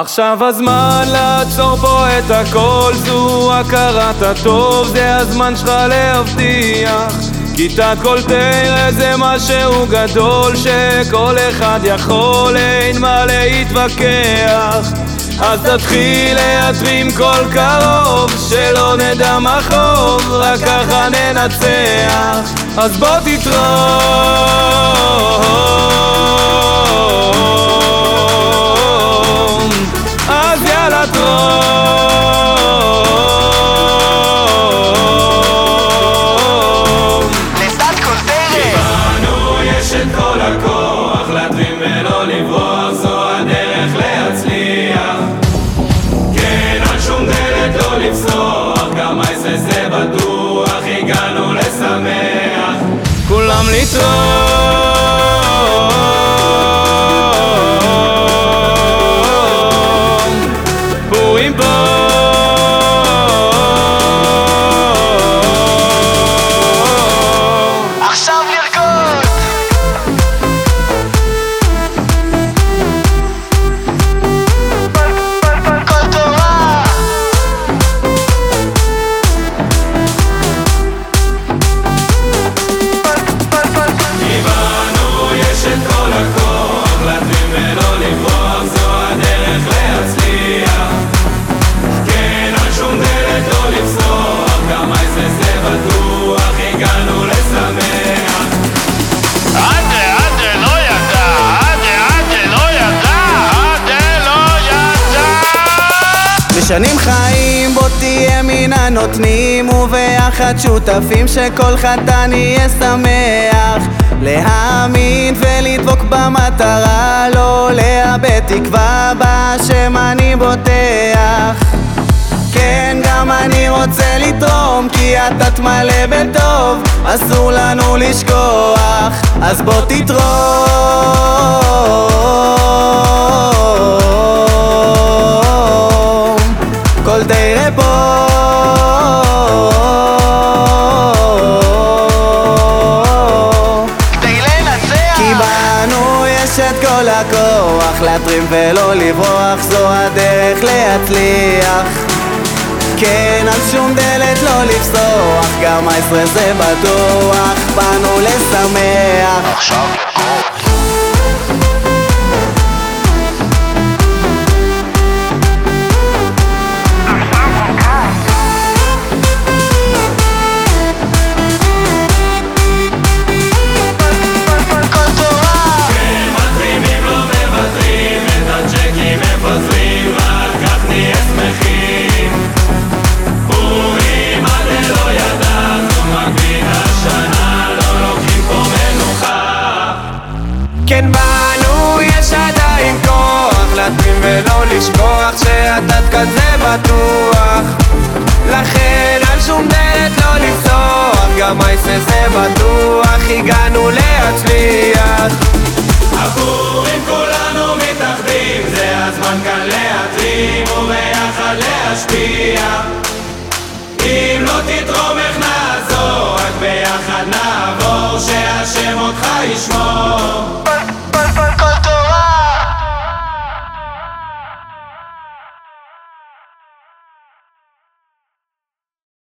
עכשיו הזמן לעצור פה את הכל, זו הכרת הטוב, זה הזמן שלך להבטיח. כיתה כל תראה זה משהו גדול שכל אחד יכול, אין מה להתווכח. אז תתחיל להתרים כל קרוב, שלא נדע מה חוב, רק ככה ננצח. אז בוא תתרום, בטוח הגענו לשמח. כולם לתרום משנים חיים בוא תהיה מן הנותנים וביחד שותפים שכל חתן יהיה שמח. להאמין ולדבוק במטרה לא לאבד תקווה בהשם אני בוטח. כן, גם אני רוצה לתרום, כי אתה תמלא בטוב, אסור לנו לשכוח, אז בוא תתרום. די רבו כדי לנצח כי בנו יש את כל הכוח להתרים ולא לברוח זו הדרך להצליח. כן על שום דלת לא לפסוח גם העשרה זה בטוח באנו לשמח. עכשיו לשכוח שהדת כזה בטוח. לכן על שום דלת לא לפתוח, גם אייסה זה בטוח, הגענו להצליח. עבורים כולנו מתאחדים, זה הזמן כאן להתרים וביחד להשפיע. אם לא תתרום איך נעזור, רק ביחד נעבור, שהשם אותך ישמור.